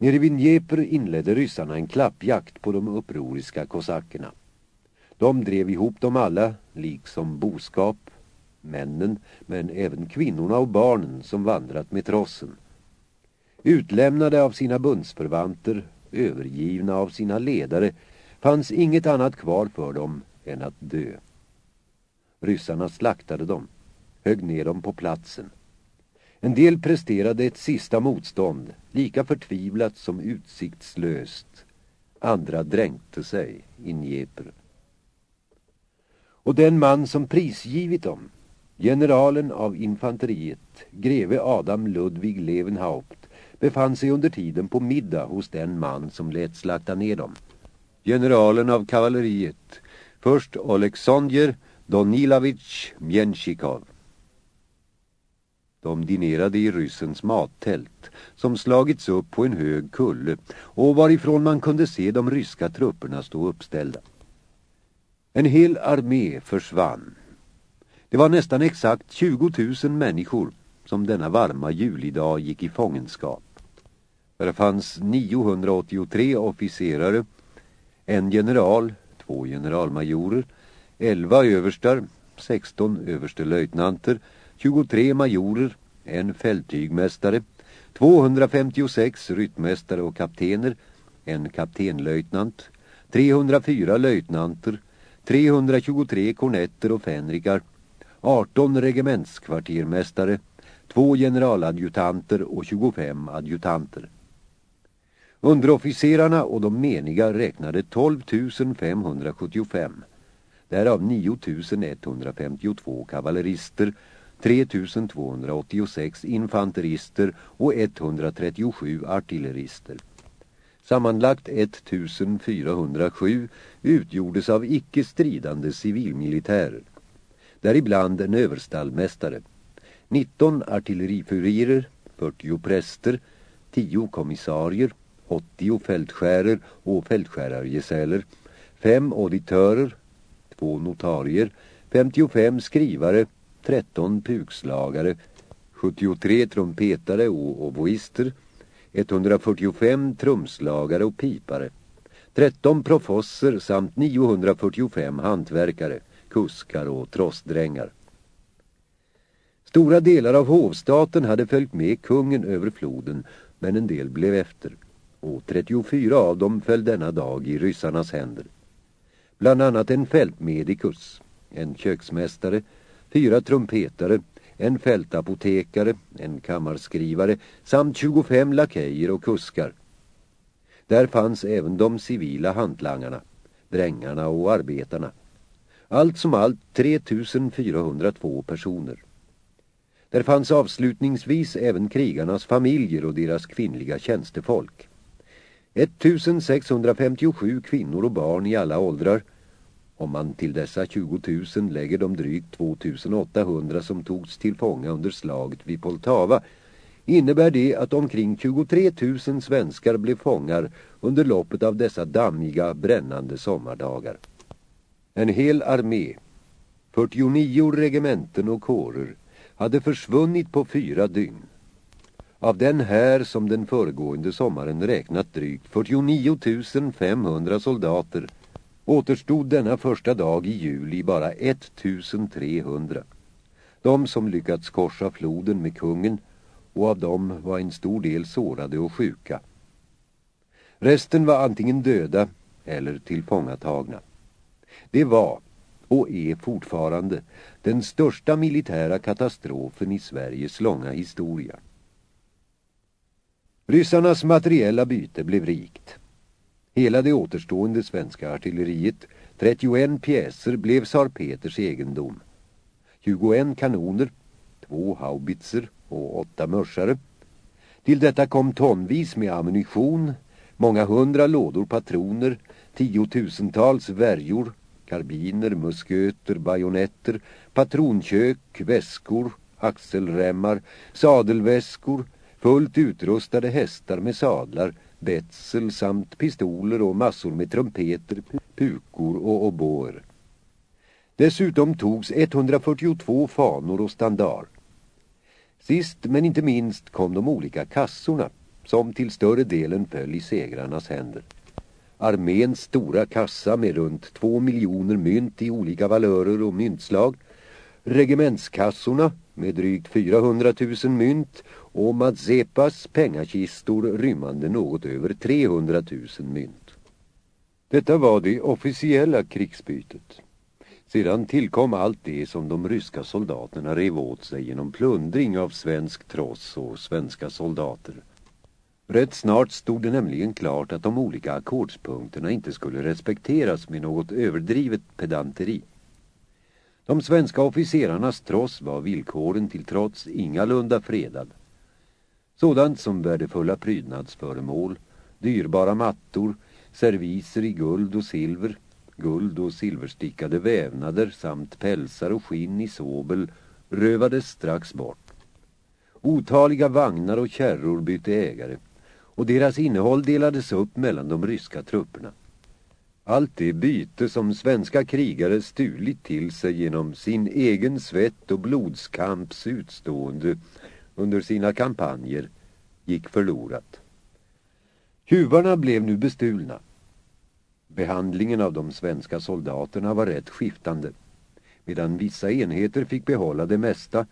Nere vid Dnepr inledde ryssarna en klappjakt på de upproriska kosackerna. De drev ihop dem alla, liksom boskap, männen, men även kvinnorna och barnen som vandrat med trossen. Utlämnade av sina bundsförvanter, övergivna av sina ledare, fanns inget annat kvar för dem än att dö. Ryssarna slaktade dem, högg ner dem på platsen. En del presterade ett sista motstånd, lika förtvivlat som utsiktslöst. Andra dränkte sig i Dnepr. Och den man som prisgivit dem, generalen av infanteriet, greve Adam Ludvig Levenhaupt, befann sig under tiden på middag hos den man som lät slakta ner dem. Generalen av kavalleriet, först Oleksandr Donilavich Mjenchikov. De dinerade i ryssens mattält som slagits upp på en hög kulle och varifrån man kunde se de ryska trupperna stå uppställda. En hel armé försvann. Det var nästan exakt 20 000 människor som denna varma julidag gick i fångenskap. Där fanns 983 officerare, en general, två generalmajorer, 11 överstar, 16 överstelöjtnanter, 23 majorer, en fälttygmästare, 256 ryttmästare och kaptener, en kaptenlöjtnant, 304 löjtnanter, 323 kornetter och fänrikar, 18 regementskvartermästare, två generaladjutanter och 25 adjutanter. Underofficerarna och de meniga räknade 12 575, därav 9 152 kavallerister, 3286 infanterister och 137 artillerister. Sammanlagt 1407 utgjordes av icke stridande civilmilitärer. Däribland en överstallmästare, 19 artillerifurirer, 40 präster, 10 kommissarier, 80 fältskärer och fältskärargesäller, 5 auditörer, 2 notarier, 55 skrivare, 13 pukslagare, 73 trumpetare och oboister, 145 trumslagare och pipare, 13 profosser samt 945 hantverkare, kuskar och trossdrängar. Stora delar av hovstaten hade följt med kungen över floden, men en del blev efter. Och 34 av dem föll denna dag i ryssarnas händer. Bland annat en fältmedikus, en köksmästare, fyra trumpetare, en fältapotekare, en kammarskrivare samt 25 lakejer och kuskar. Där fanns även de civila hantlangarna, drängarna och arbetarna. Allt som allt 3402 personer. Där fanns avslutningsvis även krigarnas familjer och deras kvinnliga tjänstefolk. 1657 kvinnor och barn i alla åldrar om man till dessa 20 000 lägger de drygt 2800 som togs till fånga under slaget vid Poltava innebär det att omkring 23 000 svenskar blev fångar under loppet av dessa dammiga, brännande sommardagar. En hel armé, 49 regementen och kårer, hade försvunnit på fyra dygn. Av den här som den föregående sommaren räknat drygt 49 500 soldater återstod denna första dag i juli bara 1300. De som lyckats korsa floden med kungen och av dem var en stor del sårade och sjuka. Resten var antingen döda eller tillfångatagna. Det var, och är fortfarande, den största militära katastrofen i Sveriges långa historia. Ryssarnas materiella byte blev rikt. Hela det återstående svenska artilleriet, 31 pjäser, blev Sar Peters egendom. 21 kanoner, två haubitser och åtta mörsare. Till detta kom tonvis med ammunition, många hundra lådor patroner, tiotusentals värjor, karbiner, musköter, bajonetter, patronkök, väskor, axelremmar, sadelväskor, fullt utrustade hästar med sadlar, betsel samt pistoler och massor med trumpeter, pukor och oboer. Dessutom togs 142 fanor och standard. Sist men inte minst kom de olika kassorna som till större delen föll i segrarnas händer. Arméns stora kassa med runt två miljoner mynt i olika valörer och myntslag, regementskassorna med drygt 400 000 mynt och Mazepas pengakistor rymmande något över 300 000 mynt. Detta var det officiella krigsbytet. Sedan tillkom allt det som de ryska soldaterna rev åt sig genom plundring av svensk tross och svenska soldater. Rätt snart stod det nämligen klart att de olika akkordspunkterna inte skulle respekteras med något överdrivet pedanteri. De svenska officerarnas tross var villkoren till trots ingalunda fredad. Sådant som värdefulla prydnadsföremål, dyrbara mattor, serviser i guld och silver, guld och silverstickade vävnader samt pälsar och skinn i sobel rövades strax bort. Otaliga vagnar och kärror bytte ägare och deras innehåll delades upp mellan de ryska trupperna. Allt det byte som svenska krigare stulit till sig genom sin egen svett och blodskamps utstående under sina kampanjer gick förlorat. Tjuvarna blev nu bestulna. Behandlingen av de svenska soldaterna var rätt skiftande. Medan vissa enheter fick behålla det mesta,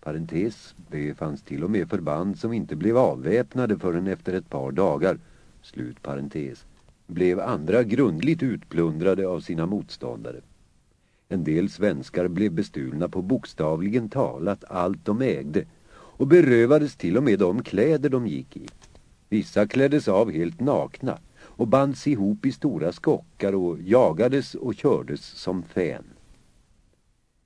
parentes, det fanns till och med förband som inte blev avväpnade förrän efter ett par dagar, slut parentes, blev andra grundligt utplundrade av sina motståndare. En del svenskar blev bestulna på bokstavligen talat allt de ägde och berövades till och med de kläder de gick i. Vissa kläddes av helt nakna och bands ihop i stora skockar och jagades och kördes som fän.